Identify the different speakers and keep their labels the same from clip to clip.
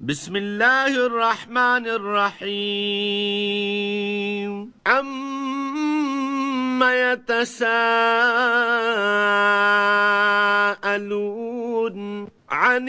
Speaker 1: بسم الله الرحمن الرحيم عم يتساءلون عن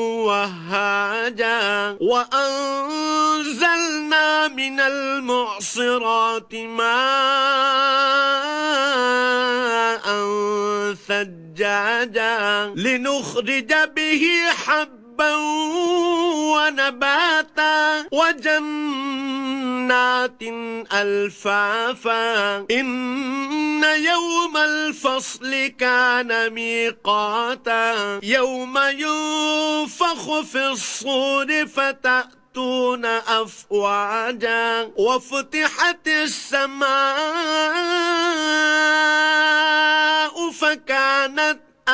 Speaker 1: وهاجا وأنزلنا من المعصرات ماء ثجاجا لنخرج به حبا ونباتا وجنات ألفافا. إن يوم الفصل كان ميقاتا. يوم ينفخ في الصور فتأتون أفواجا. وفتحت السماء فكانت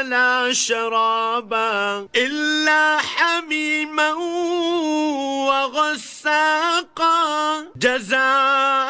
Speaker 1: ولا شرابا إلا حميما وغساقا جزاء